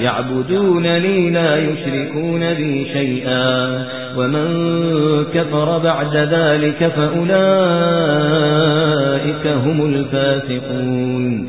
يعبدونني لا يشركون بي شيئا. ومن كفر بعد ذلك فأولئك هم الفاسقون.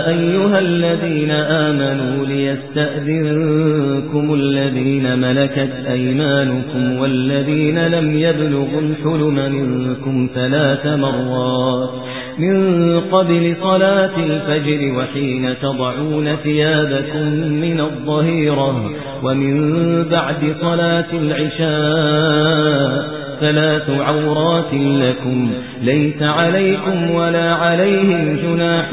يا أيها الذين آمنوا ليستأذنكم الذين ملكت أيمانكم والذين لم يبلغوا الحلم منكم ثلاث مرات من قبل صلاة الفجر وحين تضعون ثيابكم من الظهيرة ومن بعد صلاة العشاء ثلاث عورات لكم ليس عليكم ولا عليهم جناح